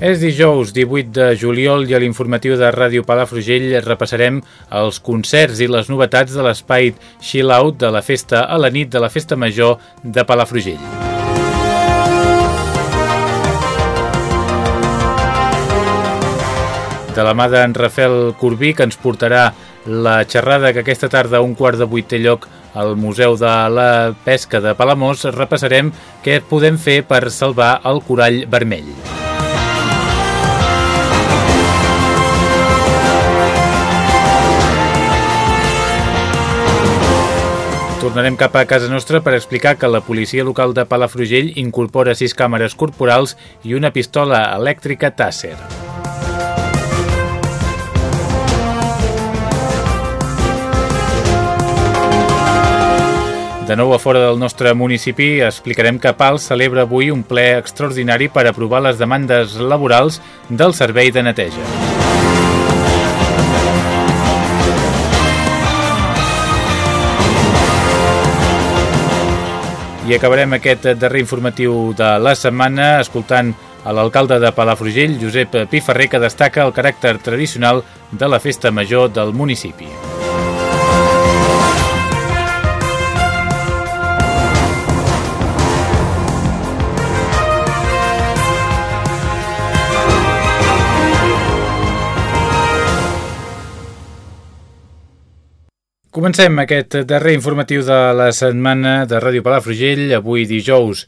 És dijous 18 de juliol i a l'informatiu de Ràdio Palafrugell repassarem els concerts i les novetats de l'espai Chill Out de la festa a la nit de la Festa Major de Palafrugell. De la mà d'en Rafael Corbí, que ens portarà la xerrada que aquesta tarda a un quart de vuit té lloc al Museu de la Pesca de Palamós, repassarem què podem fer per salvar el corall vermell. Tornarem cap a casa nostra per explicar que la policia local de Palafrugell incorpora sis càmeres corporals i una pistola elèctrica Tasser. De nou a fora del nostre municipi, explicarem que PAL celebra avui un ple extraordinari per aprovar les demandes laborals del servei de neteja. I acabarem aquest darrer informatiu de la setmana escoltant a l'alcalde de Palafrugell, Josep Piferrer, que destaca el caràcter tradicional de la festa major del municipi. Comencem aquest darrer informatiu de la setmana de Ràdio Palafrugell, avui dijous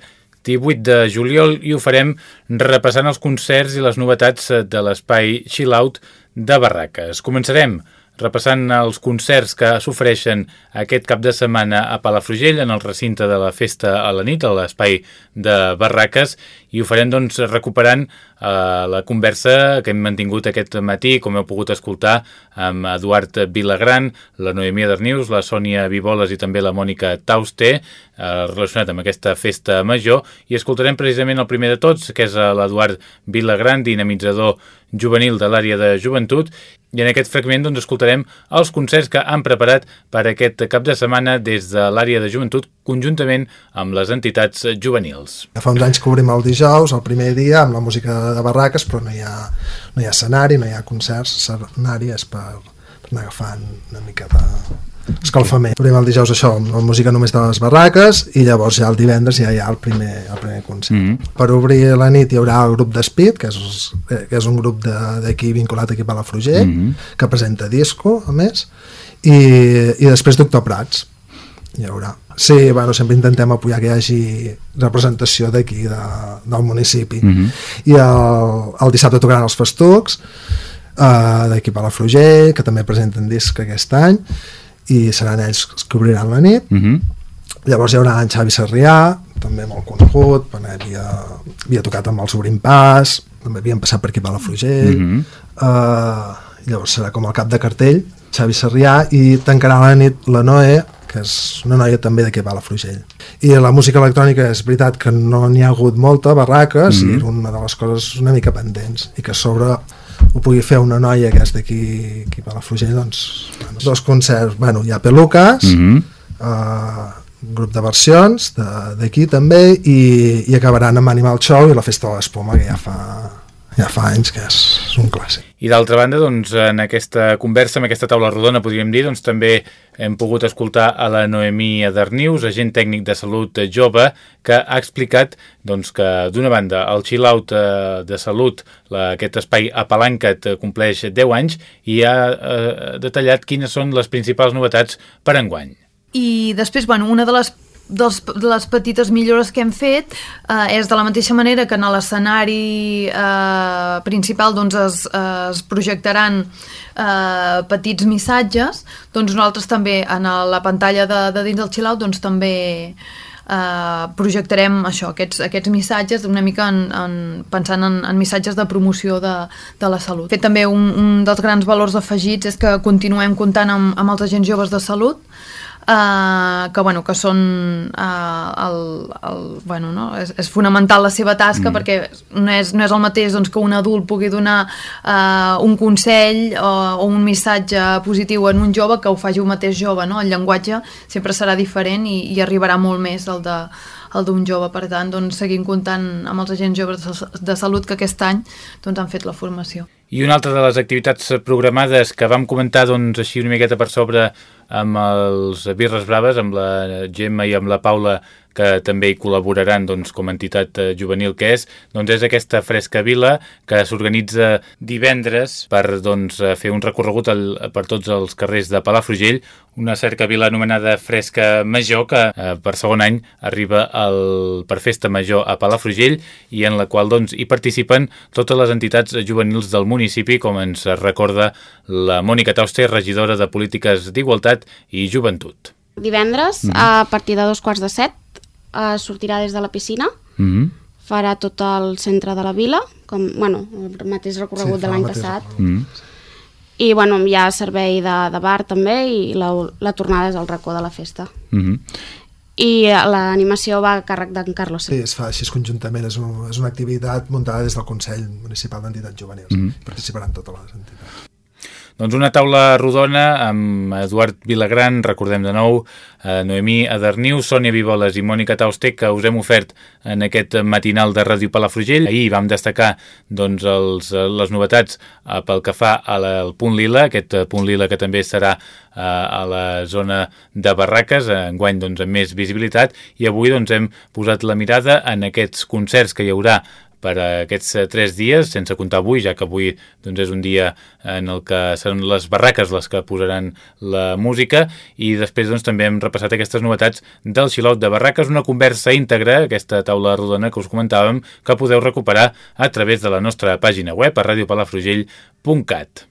18 de juliol, i ho farem repassant els concerts i les novetats de l'espai Chill Out de Barraques. Començarem repassant els concerts que s'ofereixen aquest cap de setmana a Palafrugell en el recinte de la festa a la nit, a l'espai de Barraques, i ho farem doncs recuperant eh, la conversa que hem mantingut aquest matí, com heu pogut escoltar, amb Eduard Vilagran, la Noemia Darnius, la Sònia Vivoles i també la Mònica Tauste, eh, relacionat amb aquesta festa major, i escoltarem precisament el primer de tots, que és l'Eduard Vilagran, dinamitzador juvenil de l'àrea de joventut, i en aquest fragment doncs, escoltarem els concerts que han preparat per aquest cap de setmana des de l'àrea de joventut conjuntament amb les entitats juvenils. Fa uns anys que obrim el dijous, el primer dia, amb la música de barraques, però no hi ha, no hi ha escenari, no hi ha concerts, escenari és per, per anar agafant una mica de escalfament. Obrim el dijous això, la música només de les barraques i llavors ja el divendres ja hi ha el primer, el primer concert. Mm -hmm. Per obrir la nit hi haurà el grup d'Espit, que, és, que és un grup d'aquí vinculat aquí a Palafrugell, mm -hmm. que presenta disco, a més, i, i després Doctor Prats hi haurà. Sí, bueno, sempre intentem apoyar que hi hagi representació d'aquí, de, del municipi. Mm -hmm. I el, el dissabte tocaran els Festucs, uh, d'aquí a Palafrugell, que també presenten disc aquest any, i seran ells els que obriran la nit. Mm -hmm. Llavors hi haurà en Xavi Sarrià, també molt conegut, havia, havia tocat amb el Sobrim Pas, també havien passat per aquí a Palafrugell, mm -hmm. uh, llavors serà com el cap de cartell, Xavi Sarrià, i tancarà la nit la Noé, que és una noia també d'aquí a Palafrugell. I la música electrònica és veritat que no n'hi ha hagut molta, barraques, mm -hmm. i era una de les coses una mica pendents, i que sobre ho pugui fer una noia que és d'aquí aquí a Palafrugell, doncs, bueno, dos concerts, bueno, hi ha Pelucas, mm -hmm. uh, un grup de versions d'aquí també, i, i acabaran amb Animal Show i la Festa de l'Espuma, que ja fa, ja fa anys que és, és un clàssic. I d'altra banda, doncs, en aquesta conversa, en aquesta taula rodona, podríem dir, doncs, també hem pogut escoltar a la Noemí Adarnius, agent tècnic de salut jove, que ha explicat doncs, que, d'una banda, el chill-out eh, de salut, la, aquest espai apalancat, compleix 10 anys i ha eh, detallat quines són les principals novetats per enguany. I després, bueno, una de les dels, de les petites millores que hem fet eh, és de la mateixa manera que en l'escenari eh, principal doncs es, es projectaran eh, petits missatges, doncs nosaltres també en la pantalla de, de dins del chill-out doncs també eh, projectarem això, aquests, aquests missatges una mica en, en, pensant en, en missatges de promoció de, de la salut. Fet també un, un dels grans valors afegits és que continuem comptant amb, amb els agents joves de salut Uh, que, bueno, que són uh, el, el, bueno, no? és, és fonamental la seva tasca mm. perquè no és, no és el mateix doncs, que un adult pugui donar uh, un consell o, o un missatge positiu en un jove que ho faci un mateix jove no? el llenguatge sempre serà diferent i, i arribarà molt més el de el d'un jove, per tant, doncs, seguim comptant amb els agents joves de, salut que aquest any doncs, han fet la formació. I una altra de les activitats programades que vam comentar doncs, així una miqueta per sobre amb els Birres Braves, amb la Gemma i amb la Paula, que també hi col·laboraran doncs, com a entitat eh, juvenil que és, doncs és aquesta Fresca Vila que s'organitza divendres per doncs, fer un recorregut al, per tots els carrers de Palafrugell, una cerca vila anomenada Fresca Major que eh, per segon any arriba al, per Festa Major a Palafrugell i en la qual doncs, hi participen totes les entitats juvenils del municipi, com ens recorda la Mònica Tauster, regidora de Polítiques d'Igualtat i Joventut. Divendres, mm -hmm. a partir de dos quarts de set, eh, sortirà des de la piscina, mm -hmm. farà tot el centre de la vila, com, bueno, el mateix recorregut sí, de l'any passat. Mm -hmm. I bueno, hi ha servei de, de bar també i la, la tornada és al racó de la festa. Mm -hmm i l'animació va a càrrec d'en Carlos. Sí, es fa així conjuntament, és, un, és una activitat muntada des del Consell Municipal d'Entitats Juvenils. Mm -hmm. Participaran totes les entitats. Doncs una taula rodona amb Eduard Vilagran, recordem de nou, eh, Noemí Aderniu, Sònia Vivoles i Mònica Tauster, que us hem ofert en aquest matinal de Ràdio Palafrugell. Ahir vam destacar doncs, els, les novetats eh, pel que fa al punt lila, aquest punt lila que també serà eh, a la zona de Barraques, enguany doncs, amb més visibilitat, i avui doncs, hem posat la mirada en aquests concerts que hi haurà per aquests eh, tres dies, sense comptar avui, ja que avui doncs, és un dia en el que seran les barraques les que posaran la música i després doncs, també hem repassat aquestes novetats del Xilot de Barraques, una conversa íntegra, aquesta taula rodona que us comentàvem, que podeu recuperar a través de la nostra pàgina web a radiopalafrugell.cat.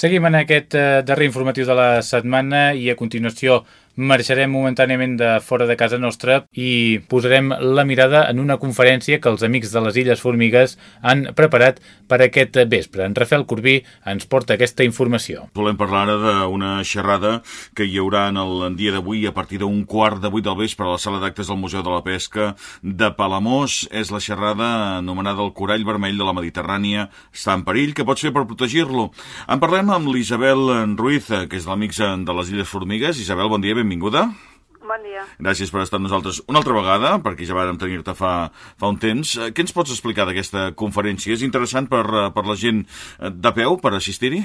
Seguim en aquest eh, darrer informatiu de la setmana i a continuació marxarem momentàniament de fora de casa nostra i posarem la mirada en una conferència que els amics de les Illes Formigues han preparat per aquest vespre. En Rafael Corbí ens porta aquesta informació. Volem parlar ara d'una xerrada que hi haurà en el dia d'avui a partir d'un quart de vuit del vespre a la sala d'actes del Museu de la Pesca de Palamós. És la xerrada anomenada El corall vermell de la Mediterrània està en perill. Què pots fer per protegir-lo? En parlem amb l'Isabel Ruiz, que és l'Amics de les Illes Formigues. Isabel, bon dia, benvingut benvinguda. Bon dia. Gràcies per estar amb nosaltres una altra vegada, perquè ja vàrem tenir-te fa, fa un temps. Eh, què ens pots explicar d'aquesta conferència? És interessant per, eh, per la gent eh, de peu, per assistir-hi?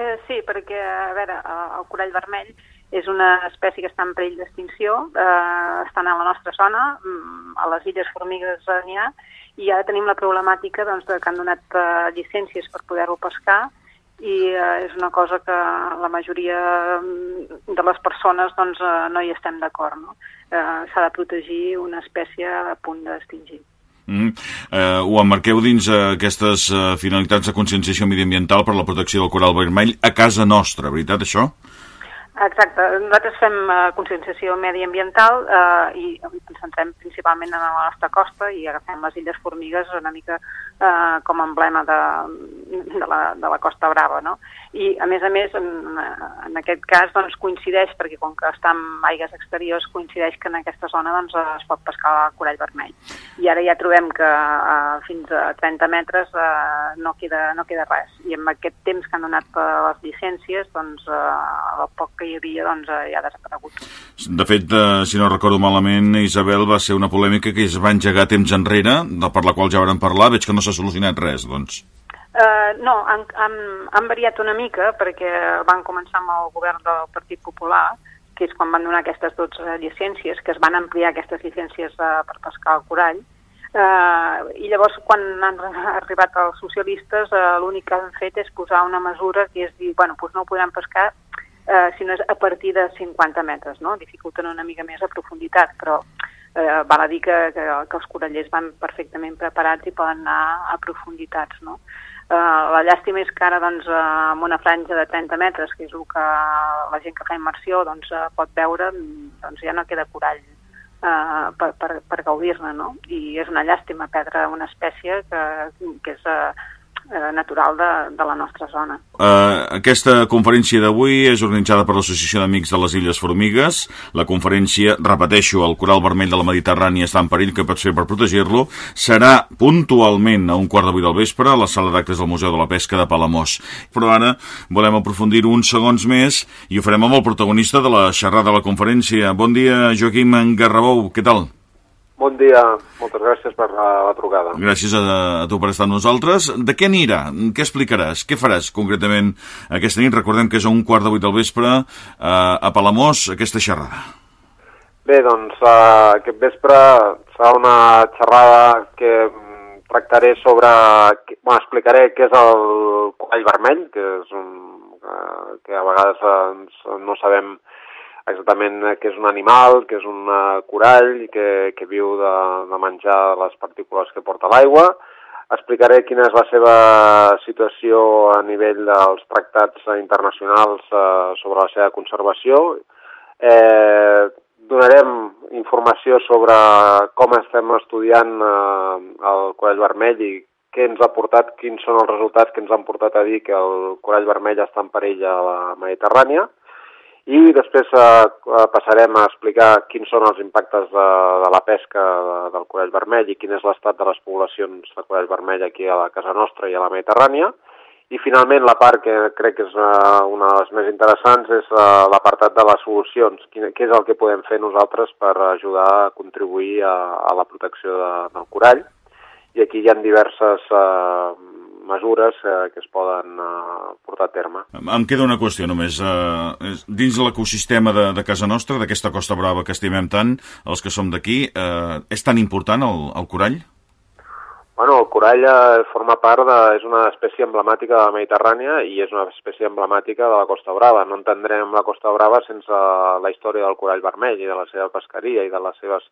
Eh, sí, perquè, a veure, el corall vermell és una espècie que està en perill d'extinció, eh, estan a la nostra zona, mm, a les Illes Formigues n'hi ha, i ara tenim la problemàtica doncs, de que han donat eh, llicències per poder-lo pescar, i eh, és una cosa que la majoria mm, de les persones doncs, eh, no hi estem d'acord. No? Eh, S'ha de protegir una espècie a punt d'extingir. Mm. Eh, ho emmarqueu dins eh, aquestes eh, finalitats de conscienciació mediambiental per la protecció del coral vermell a casa nostra, veritat això? Exacte. Nosaltres fem uh, conscienciació mediambiental uh, i ens centrem principalment en la nostra costa i agafem les Illes Formigues una mica uh, com a emblema de, de, la, de la Costa Brava, no? I, a més a més, en, en aquest cas doncs, coincideix, perquè com que està en aigues exteriors, coincideix que en aquesta zona doncs, es pot pescar el corall vermell. I ara ja trobem que uh, fins a 30 metres uh, no, queda, no queda res. I amb aquest temps que han donat uh, les llicències, doncs, uh, el poc que hi havia doncs, uh, ja ha desaparegut. De fet, uh, si no recordo malament, Isabel, va ser una polèmica que es va engegar temps enrere, per la qual ja vam parlar, veig que no s'ha solucionat res, doncs. Uh, no, han, han, han variat una mica perquè van començar amb el govern del Partit Popular, que és quan van donar aquestes 12 llicències, que es van ampliar aquestes llicències uh, per pescar el corall. Eh, I llavors, quan han arribat els socialistes, eh, l'únic que han fet és posar una mesura que és dir, bueno, doncs no ho podran pescar eh, si no és a partir de 50 metres, no? Dificulten una mica més a profunditat, però eh, val a dir que, que, que els corallers van perfectament preparats i poden anar a profunditats, no? Eh, la llàstima és que ara, doncs, eh, amb una franja de 30 metres, que és el que la gent que fa immersió doncs, eh, pot veure, doncs ja no queda corall eh, per, per, per gaudir-ne, no? I és una llàstima perdre una espècie que, que és eh, eh, natural de, de la nostra zona. Uh, aquesta conferència d'avui és organitzada per l'Associació d'Amics de les Illes Formigues. La conferència, repeteixo, el coral vermell de la Mediterrània està en perill, que pot fer per protegir-lo, serà puntualment a un quart de vuit del vespre a la sala d'actes del Museu de la Pesca de Palamós. Però ara volem aprofundir uns segons més i ho farem amb el protagonista de la xerrada de la conferència. Bon dia, Joaquim Garrabou, què tal? Bon dia, moltes gràcies per la, la trucada. Gràcies a, a tu per estar amb nosaltres. De què anirà? Què explicaràs? Què faràs concretament aquesta nit? Recordem que és a un quart de vuit del vespre eh, a Palamós, aquesta xerrada. Bé, doncs uh, aquest vespre serà una xerrada que mm, tractaré sobre... Bueno, explicaré què és el corall vermell, que és un... Uh, que a vegades uh, no sabem exactament què és un animal, que és un corall que, que viu de, de menjar les partícules que porta l'aigua. Explicaré quina és la seva situació a nivell dels tractats internacionals eh, sobre la seva conservació. Eh, donarem informació sobre com estem estudiant eh, el corall vermell i què ens ha portat, quins són els resultats que ens han portat a dir que el corall vermell està en perill a la Mediterrània i després eh, eh, passarem a explicar quins són els impactes de, de la pesca de, del corall vermell i quin és l'estat de les poblacions de corall vermell aquí a la casa nostra i a la Mediterrània. I finalment la part que crec que és uh, una de les més interessants és uh, l'apartat de les solucions. Què és el que podem fer nosaltres per ajudar a contribuir a, a la protecció de, del corall. I aquí hi ha diverses uh, mesures eh, que es poden eh, portar a terme. Em queda una qüestió només. Eh, dins l'ecosistema de, de casa nostra, d'aquesta Costa Brava que estimem tant, els que som d'aquí, eh, és tan important el, el corall? Bueno, el corall eh, forma part de... és una espècie emblemàtica de la Mediterrània i és una espècie emblemàtica de la Costa Brava. No entendrem la Costa Brava sense la història del corall vermell i de la seva pesqueria i de les seves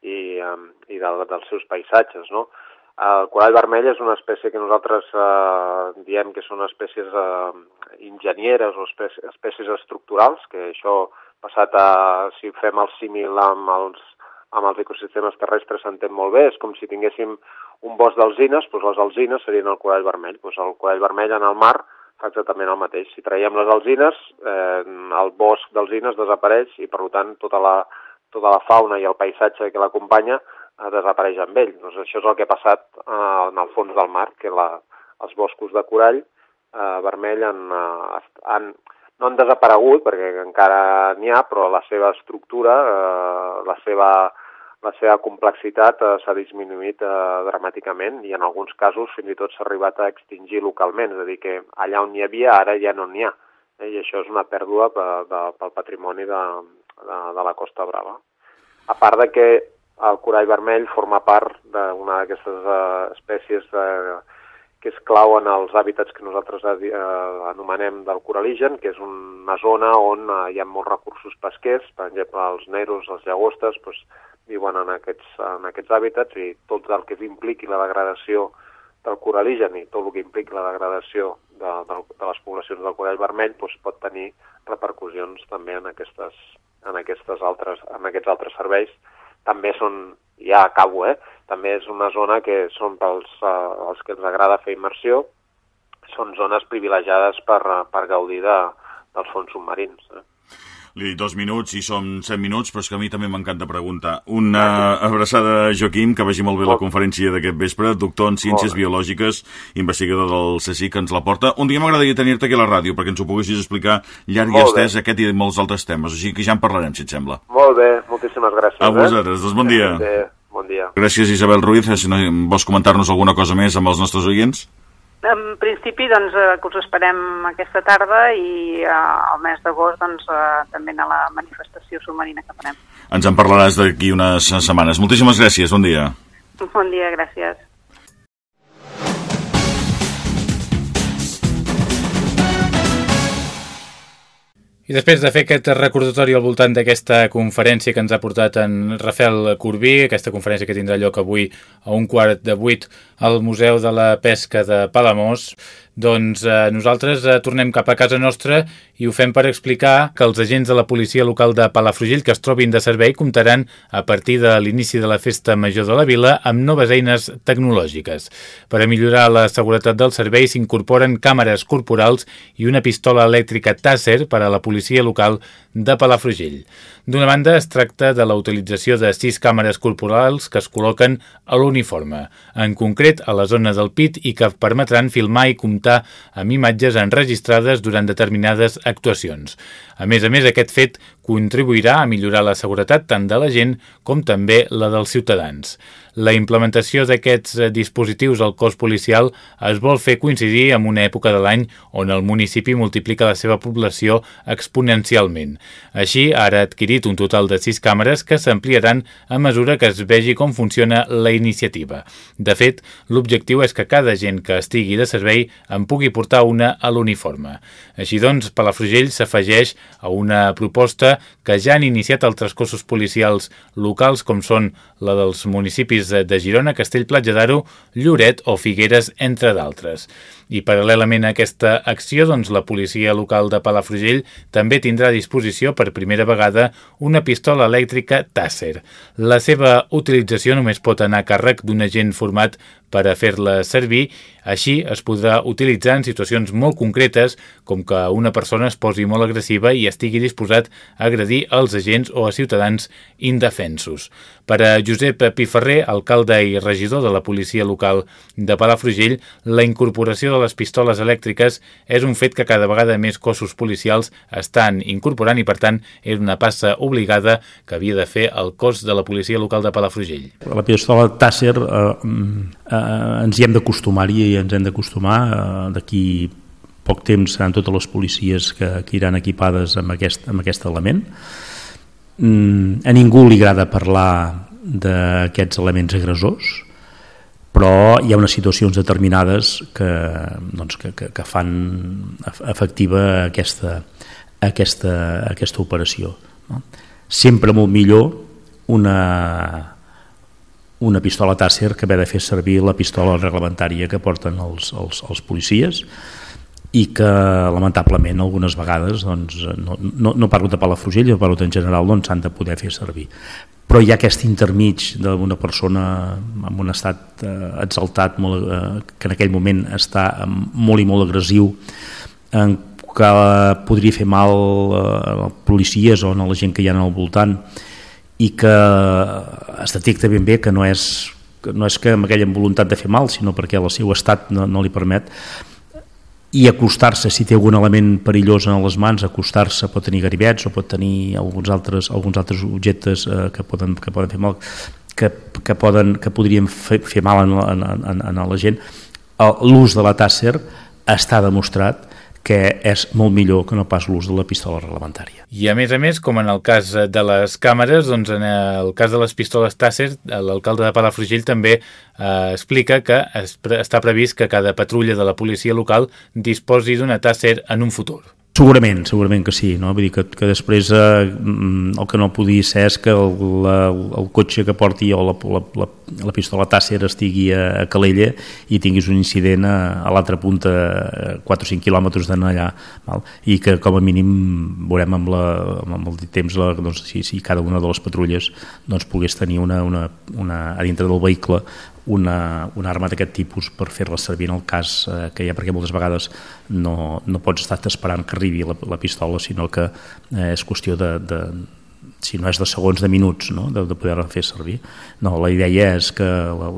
i, um, i de, dels seus paisatges, no? El corall vermell és una espècie que nosaltres eh, diem que són espècies eh, enginyeres o espècies, espècies estructurals, que això passat a, si fem el símil amb els, amb els ecosistemes terrestres s'entén molt bé, és com si tinguéssim un bosc d'alzines, doncs les alzines serien el corall vermell. Doncs el corall vermell en el mar fa exactament el mateix. Si traiem les alzines, eh, el bosc d'alzines desapareix i, per tant, tota la, tota la fauna i el paisatge que l'acompanya desapareix amb ell. Doncs això és el que ha passat eh, en el fons del mar, que la, els boscos de corall eh, vermell han, eh, han, no han desaparegut, perquè encara n'hi ha, però la seva estructura, eh, la, seva, la seva complexitat eh, s'ha disminuït eh, dramàticament i en alguns casos fins i tot s'ha arribat a extingir localment, és a dir, que allà on n'hi havia ara ja no n'hi ha. Eh, I això és una pèrdua de, pel patrimoni de, de, de la Costa Brava. A part de que el corall vermell forma part d'una d'aquestes uh, espècies de, que és clau en els hàbitats que nosaltres uh, anomenem del coraligen, que és una zona on uh, hi ha molts recursos pesquers, per exemple els neros, les llagostes, doncs, viuen en aquests, en aquests hàbitats i tot el que impliqui la degradació del coraligen i tot el que impliqui la degradació de, de, de les poblacions del corall vermell doncs, pot tenir repercussions també en, aquestes, en, aquestes altres, en aquests altres serveis també són, ja acabo, eh? també és una zona que són pels uh, els que ens agrada fer immersió, són zones privilegiades per, per gaudir de, dels fons submarins. Eh? Li dos minuts i som set minuts, però és que a mi també m'encanta preguntar. Una abraçada, Joaquim, que vagi molt bé la conferència d'aquest vespre, doctor en Ciències Biològiques, investigador del CSIC, que ens la porta. Un dia m'agradaria tenir-te aquí a la ràdio perquè ens ho poguessis explicar llarg i estès aquest i molts altres temes, així que ja en parlarem, si et sembla. Molt bé, moltíssimes gràcies. A vosaltres, eh? doncs bon dia. Bé, bon dia. Gràcies, Isabel Ruiz. Si no, vols comentar-nos alguna cosa més amb els nostres oients? En principi, doncs, eh, que us esperem aquesta tarda i eh, al mes d'agost doncs, eh, també a la manifestació submarina que farem. Ens en parlaràs d'aquí unes setmanes. Moltíssimes gràcies, bon dia. Bon dia, gràcies. I després de fer aquest recordatori al voltant d'aquesta conferència que ens ha portat en Rafael Corbí, aquesta conferència que tindrà lloc avui a un quart de vuit al Museu de la Pesca de Palamós, doncs eh, nosaltres eh, tornem cap a casa nostra i ho fem per explicar que els agents de la policia local de Palafrugell que es trobin de servei comptaran a partir de l'inici de la festa major de la vila amb noves eines tecnològiques. Per a millorar la seguretat del servei s'incorporen càmeres corporals i una pistola elèctrica Taser per a la policia local de Palafrugell. D'una banda, es tracta de la utilització de sis càmeres corporals que es col·loquen a l'uniforme, en concret a la zona del pit i que permetran filmar i comptar amb imatges enregistrades durant determinades actuacions. A més a més, aquest fet contribuirà a millorar la seguretat tant de la gent com també la dels ciutadans. La implementació d'aquests eh, dispositius al cos policial es vol fer coincidir amb una època de l'any on el municipi multiplica la seva població exponencialment. Així, ara ha adquirit un total de sis càmeres que s'ampliaran a mesura que es vegi com funciona la iniciativa. De fet, l'objectiu és que cada gent que estigui de servei en pugui portar una a l'uniforme. Així doncs, Palafrugell s'afegeix a una proposta que ja han iniciat altres cossos policials locals com són la dels municipis municipis de Girona, Castellplatja d'Aro, Lloret o Figueres, entre d'altres. I paral·lelament a aquesta acció, doncs, la policia local de Palafrugell també tindrà a disposició per primera vegada una pistola elèctrica Taser. La seva utilització només pot anar a càrrec d'un agent format per a fer-la servir, així es podrà utilitzar en situacions molt concretes com que una persona es posi molt agressiva i estigui disposat a agredir els agents o a ciutadans indefensos. Per a Josep Piferrer, alcalde i regidor de la policia local de Palafrugell, la incorporació de les pistoles elèctriques és un fet que cada vegada més cossos policials estan incorporant i, per tant, és una passa obligada que havia de fer el cos de la policia local de Palafrugell. La pistola Tasser eh, ens hi hem d'acostumar-hi i ens hem d'acostumar eh, d'aquí poc temps seran totes les policies que, que iran equipades amb aquest, amb aquest element mm, a ningú li agrada parlar d'aquests elements agressors però hi ha unes situacions determinades que, doncs, que, que, que fan efectiva aquesta, aquesta, aquesta operació. No? Sempre molt millor una, una pistola Tasser que ve de fer servir la pistola reglamentària que porten els, els, els policies i que lamentablement algunes vegades doncs, no, no, no parlo de Palafrugell, parlo en general doncs de poder fer servir. Però hi ha aquest intermig d'una persona amb un estat eh, exaltat molt, eh, que en aquell moment està molt i molt agressiu en que podria fer mal eh, a policies o a la gent que hi ha al voltant i que es detecta ben bé que no és, que no és que amb aquella voluntat de fer mal, sinó perquè el seu estat no, no li permet. I acostar-se, si té algun element perillós en les mans, acostar-se pot tenir garibets o pot tenir alguns altres, alguns altres objectes eh, que, poden, que poden fer mal que, que, poden, que podrien fer, fer mal en, en, en, en la gent. L'ús de la tàsser està demostrat que és molt millor que no pas l'ús de la pistola reglamentària. I a més a més, com en el cas de les càmeres, doncs en el cas de les pistoles Tasser, l'alcalde de Palafrugell també eh, explica que es, està previst que cada patrulla de la policia local disposi d'una Tasser en un futur. Segurament, segurament que sí, no? Vull dir que, que després eh, mm, el que no podia ser és que el, la, el cotxe que porti o la, la, la, la pistola Tasser estigui a, a Calella i tinguis un incident a, a l'altra punta, 4 o 5 quilòmetres d'en allà, val? i que com a mínim veurem amb, la, amb el temps la, doncs, si, si cada una de les patrulles doncs, pogués tenir una, una, una, a dintre del vehicle una, una arma d'aquest tipus per fer-la servir en el cas eh, que hi ha, perquè moltes vegades no, no pots estar esperant que arribi la, la pistola, sinó que eh, és qüestió de, de, si no és de segons, de minuts, no? de, de poder-la fer servir. No, la idea és que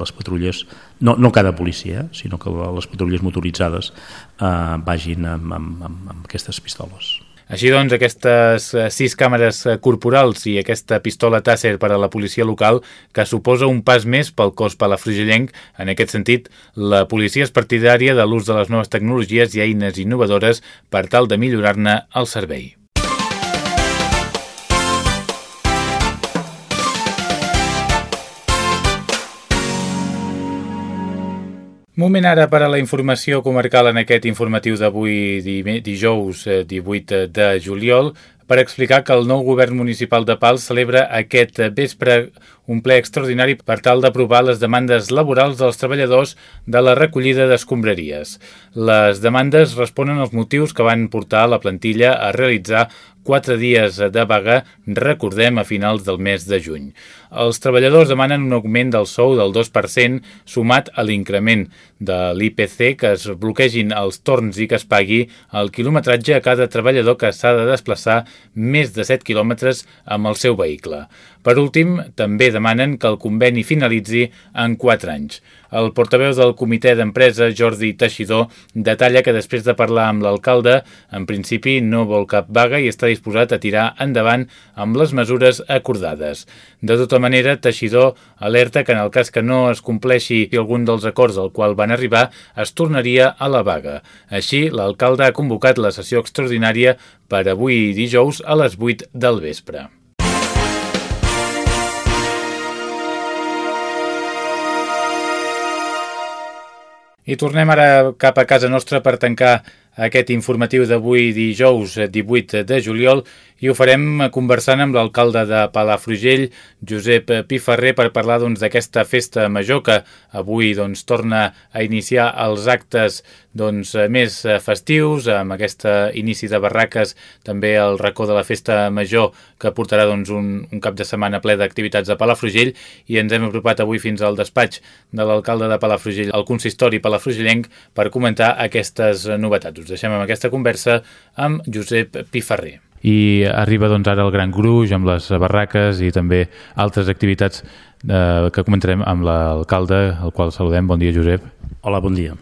les patrulles, no, no cada policia, eh, sinó que les patrulles motoritzades eh, vagin amb, amb, amb, amb aquestes pistoles. Així doncs, aquestes eh, sis càmeres eh, corporals i aquesta pistola Tasser per a la policia local que suposa un pas més pel cos palafrugellenc. En aquest sentit, la policia és partidària de l'ús de les noves tecnologies i eines innovadores per tal de millorar-ne el servei. Moment ara per a la informació comarcal en aquest informatiu d'avui dijous 18 de juliol per explicar que el nou govern municipal de Pals celebra aquest vespre un ple extraordinari per tal d'aprovar les demandes laborals dels treballadors de la recollida d'escombraries. Les demandes responen als motius que van portar la plantilla a realitzar quatre dies de vaga, recordem, a finals del mes de juny. Els treballadors demanen un augment del sou del 2% sumat a l'increment de l'IPC, que es bloquegin els torns i que es pagui el quilometratge a cada treballador que s'ha de desplaçar més de 7 quilòmetres amb el seu vehicle. Per últim, també demanen que el conveni finalitzi en 4 anys. El portaveu del comitè d'empresa, Jordi Teixidor, detalla que després de parlar amb l'alcalde, en principi no vol cap vaga i està disposat a tirar endavant amb les mesures acordades. De tota manera, Teixidor alerta que en el cas que no es compleixi algun dels acords al qual van arribar, es tornaria a la vaga. Així, l'alcalde ha convocat la sessió extraordinària per avui dijous a les 8 del vespre. I tornem ara cap a casa nostra per tancar aquest informatiu d'avui dijous 18 de juliol i ho farem conversant amb l'alcalde de Palafrugell, Josep Piferrer, per parlar doncs, d'aquesta doncs, festa major que avui doncs, torna a iniciar els actes doncs, més festius, amb aquest inici de barraques, també el racó de la festa major que portarà doncs, un, un cap de setmana ple d'activitats a Palafrugell i ens hem apropat avui fins al despatx de l'alcalde de Palafrugell, el consistori palafrugellenc, per comentar aquestes novetats. Us deixem amb aquesta conversa amb Josep Piferrer i arriba doncs, ara el Gran Gruix amb les barraques i també altres activitats eh, que comentarem amb l'alcalde, al qual saludem. Bon dia, Josep. Hola, bon dia.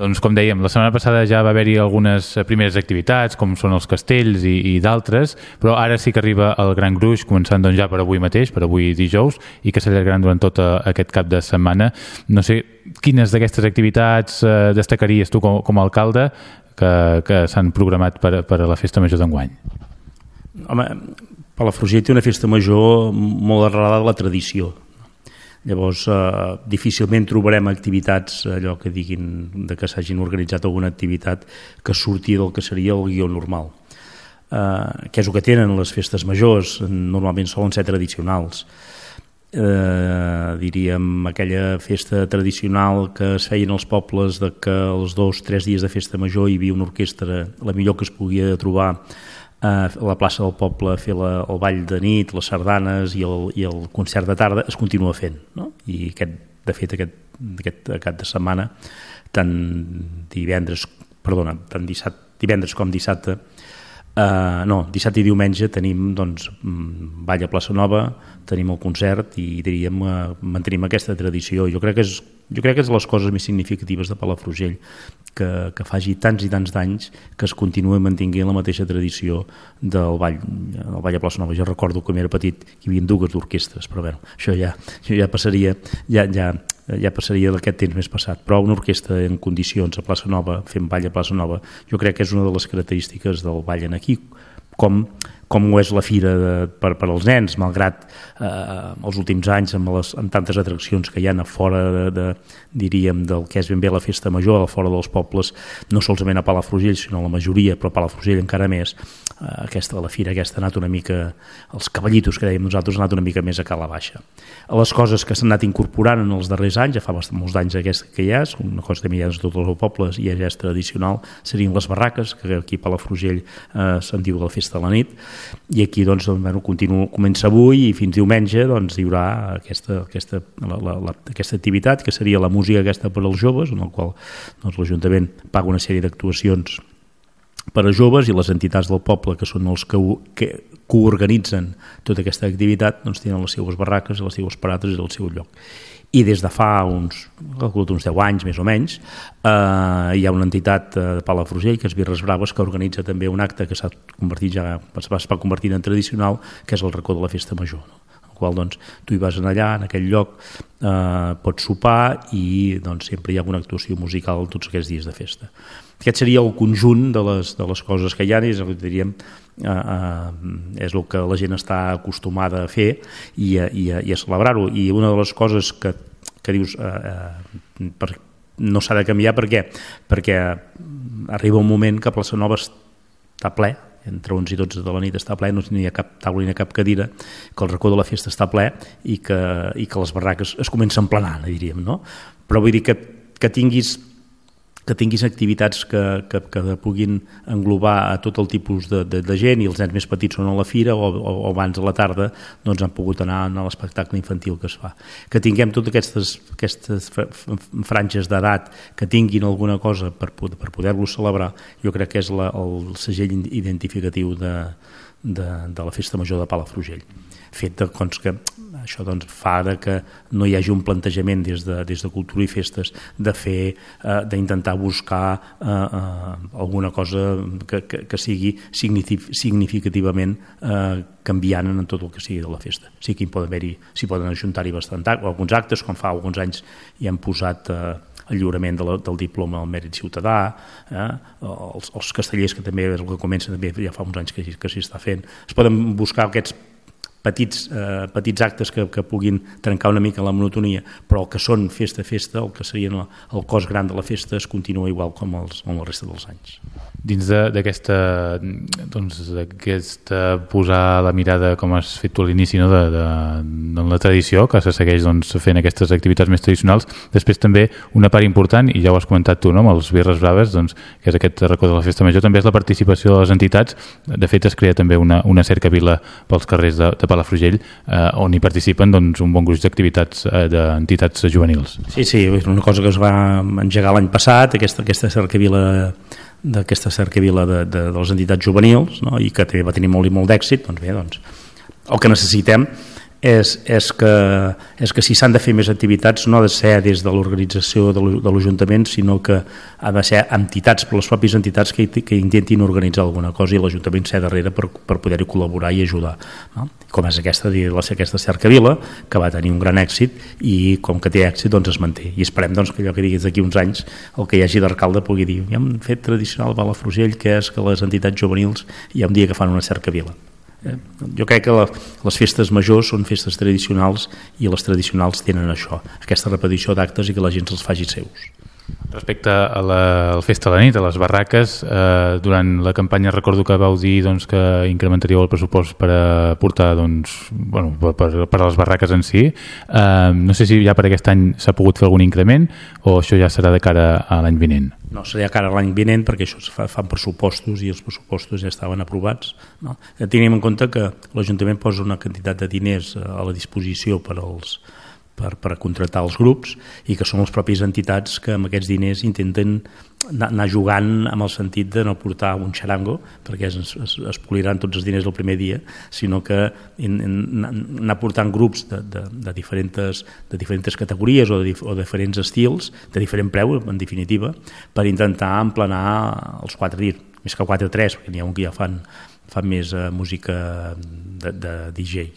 Doncs com dèiem, la setmana passada ja va haver-hi algunes primeres activitats, com són els castells i, i d'altres, però ara sí que arriba el Gran Gruix, començant doncs, ja per avui mateix, per avui dijous, i que s'allargaran durant tot eh, aquest cap de setmana. No sé, quines d'aquestes activitats eh, destacaries tu com, com a alcalde que, que s'han programat per, per a la festa major d'enguany? Home, Palafrugell té una festa major molt arrelada a la tradició. Llavors, eh, difícilment trobarem activitats, allò que diguin de que s'hagin organitzat alguna activitat que surti del que seria el guió normal. Eh, què és el que tenen les festes majors? Normalment solen ser tradicionals. Eh, diríem aquella festa tradicional que es feien els pobles de que els dos, tres dies de festa major hi havia una orquestra, la millor que es podia trobar a la plaça del poble fer la, el ball de nit, les sardanes i el, i el concert de tarda es continua fent no? i aquest, de fet aquest, aquest cap de setmana tant divendres perdona, tant dissabte, divendres com dissabte Uh, no, dissabte i diumenge tenim doncs, mm, ball a Plaça Nova, tenim el concert i diríem, uh, mantenim aquesta tradició. Jo crec que és, jo crec que és les coses més significatives de Palafrugell, que, que faci tants i tants d'anys que es continua mantinguent la mateixa tradició del ball, el ball a Plaça Nova. Jo recordo que quan era petit hi havia dues orquestres, però bé, això ja, això ja passaria, ja, ja, ja passaria d'aquest temps més passat, però una orquestra en condicions a Plaça Nova, fent ball a Plaça Nova, jo crec que és una de les característiques del ball en aquí, com com ho és la fira de, per, per als nens, malgrat eh, els últims anys amb, les, amb tantes atraccions que hi ha a fora de, de, diríem, del que és ben bé la festa major, a fora dels pobles, no solament a Palafrugell, sinó la majoria, però a Palafrugell encara més, eh, aquesta la fira aquesta ha anat una mica, els cavallitos que dèiem nosaltres, ha anat una mica més a cala baixa. Les coses que s'han anat incorporant en els darrers anys, ja fa bastant, molts anys aquesta que hi ha, una cosa que hi ha de tots els pobles i ja és tradicional, serien les barraques, que aquí a Palafrugell eh, se'n diu la festa de la nit, i aquí doncs, bueno, continu, comença avui i fins diumenge doncs, hi haurà aquesta, aquesta, la, la, la, aquesta activitat que seria la música aquesta per als joves en el qual doncs, l'Ajuntament paga una sèrie d'actuacions per a joves i les entitats del poble que són els que, que coorganitzen tota aquesta activitat doncs tenen les seues barraques, les seues parates i el seu lloc i des de fa uns, uns 10 anys més o menys eh, hi ha una entitat eh, de Palafrugell que és Birres Braves que organitza també un acte que s'ha convertit ja es va, convertir en tradicional que és el racó de la festa major no? qual doncs, tu hi vas allà, en aquell lloc, eh, pots sopar i doncs, sempre hi ha alguna actuació musical tots aquests dies de festa. Aquest seria el conjunt de les, de les coses que hi ha, és diríem, eh, eh, és el que la gent està acostumada a fer i a, i a, i a celebrar-ho. I una de les coses que, que dius, eh, eh, per, no s'ha de canviar perquè perquè arriba un moment que Plaça Nova està ple entre 11 i 12 de la nit està ple, no hi ha cap taula ni cap cadira, que el racó de la festa està ple i que, i que les barraques es comencen a emplenar, diríem, no? Però vull dir que, que tinguis que tinguis activitats que, que, que puguin englobar a tot el tipus de, de, de gent i els nens més petits són a la fira o, o, o abans a la tarda doncs han pogut anar a l'espectacle infantil que es fa. Que tinguem totes aquestes, aquestes franges d'edat que tinguin alguna cosa per, per poder-lo celebrar, jo crec que és la, el segell identificatiu de, de, de la Festa Major de Palafrugell fet de, doncs, que això doncs, fa que no hi hagi un plantejament des de, des de cultura i festes de fer, eh, d'intentar buscar eh, eh, alguna cosa que, que, que sigui significativament eh, canviant en tot el que sigui de la festa. Sí que hi poden haver-hi, s'hi poden ajuntar-hi bastant alguns actes, com fa alguns anys hi han posat eh, el lliurament de la, del diploma al mèrit ciutadà, eh? els, els castellers, que també és el que comença, també ja fa uns anys que, que s'hi està fent. Es poden buscar aquests petits, eh, petits actes que, que puguin trencar una mica la monotonia, però que són festa a festa, el que seria el, el cos gran de la festa es continua igual com, els, com la resta dels anys. Dins d'aquesta doncs, posar la mirada, com has fet tu a l'inici, no? de, de, de la tradició, que se segueix doncs, fent aquestes activitats més tradicionals, després també una part important, i ja ho has comentat tu, no? amb els Birres Braves, doncs, que és aquest racó de la Festa Major, també és la participació de les entitats, de fet es crea també una, una cercavila pels carrers de, de Palafrugell eh, on hi participen doncs, un bon gruix d'activitats eh, d'entitats juvenils. Sí, sí, és una cosa que es va engegar l'any passat, aquesta, aquesta cercavila d'aquesta cercavila de, de, de les entitats juvenils no? i que també va tenir molt i molt d'èxit doncs bé, doncs, el que necessitem és, és, que, és que si s'han de fer més activitats no ha de ser des de l'organització de l'Ajuntament, sinó que ha de ser entitats, per les pròpies entitats que, que intentin organitzar alguna cosa i l'Ajuntament ser darrere per, per poder-hi col·laborar i ajudar. No? Com és aquesta, aquesta cercavila, que va tenir un gran èxit i com que té èxit doncs es manté. I esperem doncs, que allò que diguis d'aquí uns anys el que hi hagi d'arcalde pugui dir ja hem fet tradicional a Frugell, que és que les entitats juvenils hi ha un dia que fan una cercavila Eh? Jo crec que les festes majors són festes tradicionals i les tradicionals tenen això, aquesta repetició d'actes i que la gent se'ls faci seus. Respecte a la, festa de la nit, a les barraques, eh, durant la campanya recordo que vau dir doncs, que incrementaríeu el pressupost per a portar doncs, bueno, per, per a les barraques en si. Eh, no sé si ja per aquest any s'ha pogut fer algun increment o això ja serà de cara a l'any vinent. No, seria cara a l'any vinent perquè això es fa, fan pressupostos i els pressupostos ja estaven aprovats. No? Tenim en compte que l'Ajuntament posa una quantitat de diners a la disposició per als, per, per contractar els grups i que són les pròpies entitats que amb aquests diners intenten anar, jugant amb el sentit de no portar un xarango perquè es, es, es poliran tots els diners el primer dia sinó que in, in, anar portant grups de, de, de, diferents, de diferents categories o de, o de diferents estils de diferent preu en definitiva per intentar emplenar els quatre dies més que 4 o 3 perquè n'hi ha un que ja fan, fan més uh, música de, de DJ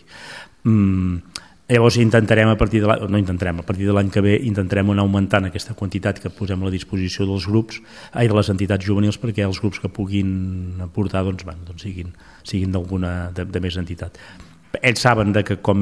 mm, Llavors intentarem a partir de l'any, no intentarem, a partir de l'any que ve intentarem anar augmentant aquesta quantitat que posem a la disposició dels grups, ai, de les entitats juvenils perquè els grups que puguin aportar doncs, van, doncs siguin, siguin d'alguna de, de més entitat. Ells saben de que com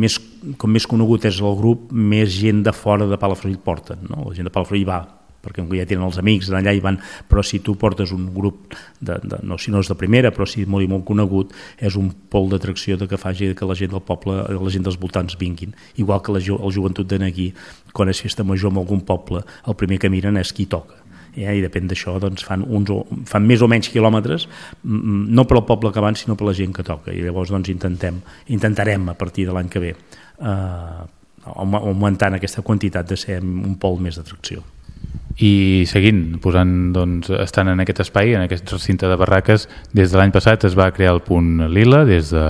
més, com més conegut és el grup, més gent de fora de Palafrugell porten. No? La gent de Palafrugell va, perquè ja tenen els amics d'allà i van, però si tu portes un grup, de, de, no, si no és de primera, però si molt i molt conegut, és un pol d'atracció de que faci que la gent del poble, la gent dels voltants vinguin. Igual que la, el joventut de aquí, quan és festa major en algun poble, el primer que miren és qui toca. Ja, i depèn d'això doncs fan, uns fan més o menys quilòmetres no per al poble que van sinó per la gent que toca i llavors doncs intentem, intentarem a partir de l'any que ve eh, augmentant aquesta quantitat de ser un pol més d'atracció i seguint, posant, doncs, estant en aquest espai, en aquest recinte de barraques, des de l'any passat es va crear el punt Lila, des de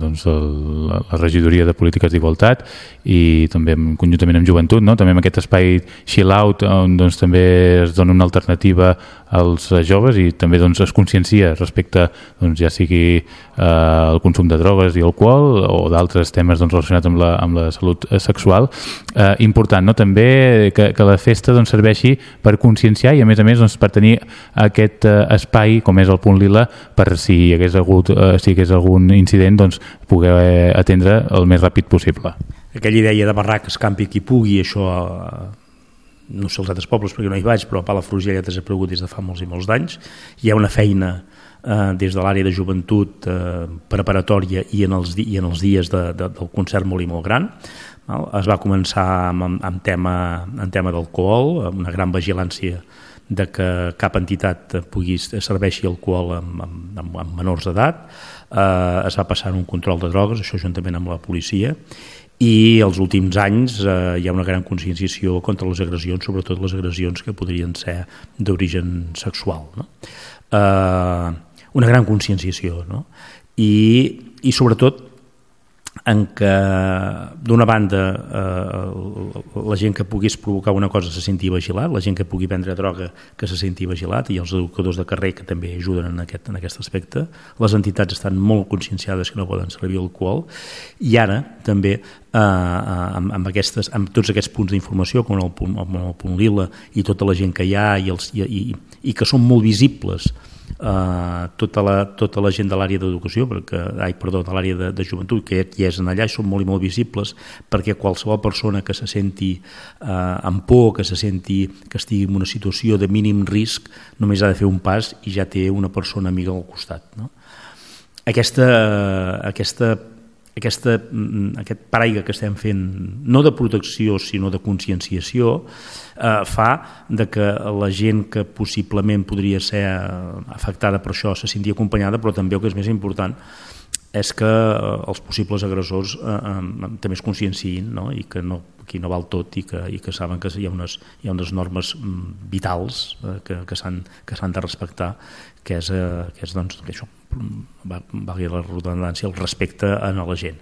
doncs, el, la regidoria de polítiques d'igualtat i també conjuntament amb joventut, no? també en aquest espai chill out, on doncs, també es dona una alternativa als joves i també doncs, es consciencia respecte doncs, ja sigui eh, el consum de drogues i alcohol o d'altres temes doncs, relacionats amb la, amb la salut sexual. Eh, important no? també que, que la festa doncs, serveixi per conscienciar i a més a més doncs, per tenir aquest eh, espai com és el punt lila per si hi hagués, hagut, eh, si hi hagués algun incident doncs, poder eh, atendre el més ràpid possible. Aquella idea de barraques campi qui pugui, això no sé els altres pobles perquè no hi vaig, però Palafrugell ha desaparegut des de fa molts i molts d'anys. Hi ha una feina eh, des de l'àrea de joventut eh, preparatòria i en els, i en els dies de, de, del concert molt i molt gran. Val? Es va començar amb, amb tema, amb tema d'alcohol, amb una gran vigilància de que cap entitat pugui serveixi alcohol amb, amb, amb menors d'edat. Eh, es va passar un control de drogues, això juntament amb la policia, i els últims anys eh, hi ha una gran conscienciació contra les agressions, sobretot les agressions que podrien ser d'origen sexual. No? Eh, una gran conscienciació no? I, i sobretot en què d'una banda eh, la gent que pogués provocar una cosa se senti vigilat, la gent que pugui vendre droga que se senti vigilat i els educadors de carrer que també ajuden en aquest, en aquest aspecte. Les entitats estan molt conscienciades que no poden servir alcohol. I ara també eh, amb, amb, aquestes, amb tots aquests punts d'informació com el punt, el punt lila i tota la gent que hi ha i, els, i, i, i que són molt visibles eh, tota, la, tota la gent de l'àrea d'educació, perquè, ai, perdó, de l'àrea de, de joventut, que hi és allà i són molt i molt visibles, perquè qualsevol persona que se senti eh, amb por, que se senti que estigui en una situació de mínim risc, només ha de fer un pas i ja té una persona amiga al costat. No? Aquesta, aquesta aquesta, mm, aquest paraigua que estem fent, no de protecció sinó de conscienciació, eh, fa de que la gent que possiblement podria ser afectada per això se senti acompanyada, però també el que és més important és que eh, els possibles agressors eh, eh, també es conscienciïn no? i que no, aquí no val tot i que, i que saben que hi ha unes, hi ha unes normes mm, vitals eh, que, que s'han de respectar que és, eh, que és doncs, que això, valgui la redundància, el respecte a la gent.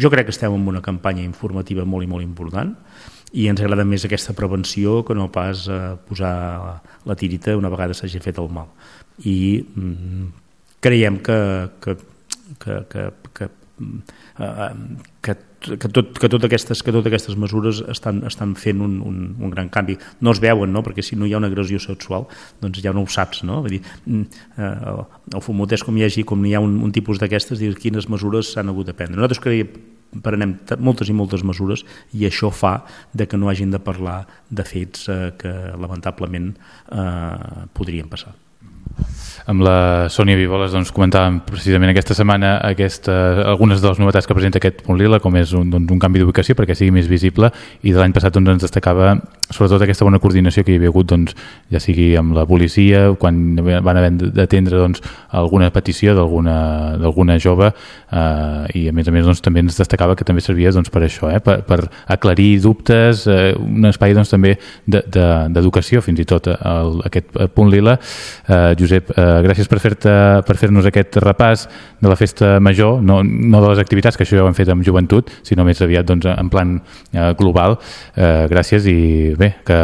Jo crec que estem en una campanya informativa molt i molt important i ens agrada més aquesta prevenció que no pas eh, posar la tirita una vegada s'hagi fet el mal. I mm, creiem que, que, que, que, que, eh, que que, tot, que, tot aquestes, que totes aquestes mesures estan, estan fent un, un, un gran canvi. No es veuen, no? perquè si no hi ha una agressió sexual, doncs ja no ho saps. No? Vull dir, mm, eh, el fumot és com hi hagi, com hi ha un, un tipus d'aquestes, dir quines mesures s'han hagut de prendre. Nosaltres creiem prenem moltes i moltes mesures i això fa de que no hagin de parlar de fets eh, que lamentablement eh, podrien passar. Amb la Sònia Vivoles doncs, comentàvem precisament aquesta setmana aquesta, algunes de les novetats que presenta aquest punt lila, com és un, doncs, un canvi d'ubicació perquè sigui més visible i de l'any passat doncs, ens destacava sobretot aquesta bona coordinació que hi havia hagut doncs, ja sigui amb la policia quan van haver d'atendre doncs, alguna petició d'alguna jove eh, i a més a més doncs, també ens destacava que també servia doncs, per això, eh, per, per aclarir dubtes, eh, un espai doncs, també d'educació de, de, fins i tot el, aquest punt lila eh, Josep, eh, gràcies per fer-nos per fer aquest repàs de la festa major, no, no de les activitats, que això ja ho hem fet amb joventut, sinó més aviat doncs, en plan eh, global. Eh, gràcies i bé, que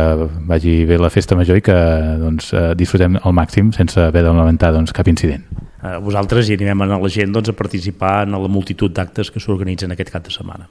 vagi bé la festa major i que doncs, eh, disfrutem al màxim sense haver de lamentar doncs, cap incident. Eh, vosaltres hi animem a la gent doncs, a participar en la multitud d'actes que s'organitzen aquest cap de setmana.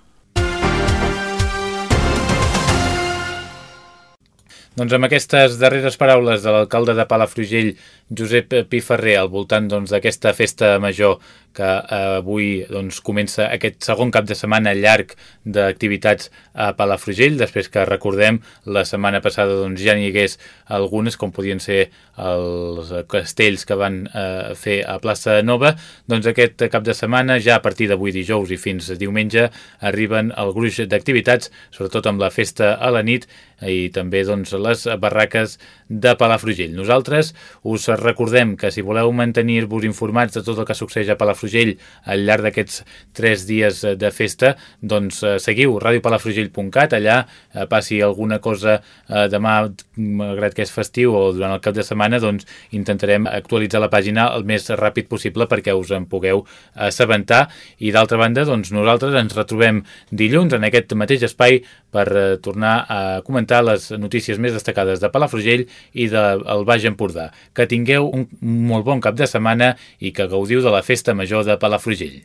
Doncs amb aquestes darreres paraules de l'alcalde de Palafrugell, Josep Piferrer, al voltant doncs, d'aquesta doncs, festa major que eh, avui doncs, comença aquest segon cap de setmana llarg d'activitats a Palafrugell, després que recordem la setmana passada doncs, ja n'hi hagués algunes, com podien ser els castells que van eh, fer a Plaça Nova, doncs aquest cap de setmana, ja a partir d'avui dijous i fins diumenge, arriben el gruix d'activitats, sobretot amb la festa a la nit i també doncs, les barraques de Palafrugell. Nosaltres us recordem que si voleu mantenir-vos informats de tot el que succeeix a Palafrugell al llarg d'aquests tres dies de festa, doncs eh, seguiu radiopalafrugell.cat, allà eh, passi alguna cosa eh, demà, malgrat que és festiu o durant el cap de setmana, doncs intentarem actualitzar la pàgina el més ràpid possible perquè us en pugueu assabentar. I d'altra banda, doncs nosaltres ens retrobem dilluns en aquest mateix espai per tornar a comentar les notícies més destacades de Palafrugell i del Baix Empordà. Que tingueu un molt bon cap de setmana i que gaudiu de la festa major de Palafrugell.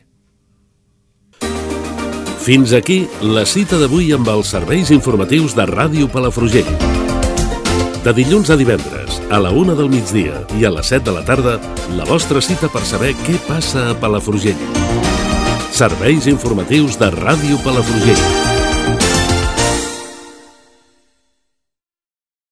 Fins aquí la cita d'avui amb els serveis informatius de Ràdio Palafrugell. De dilluns a divendres, a la una del migdia i a les 7 de la tarda, la vostra cita per saber què passa a Palafrugell. Serveis informatius de Ràdio Palafrugell.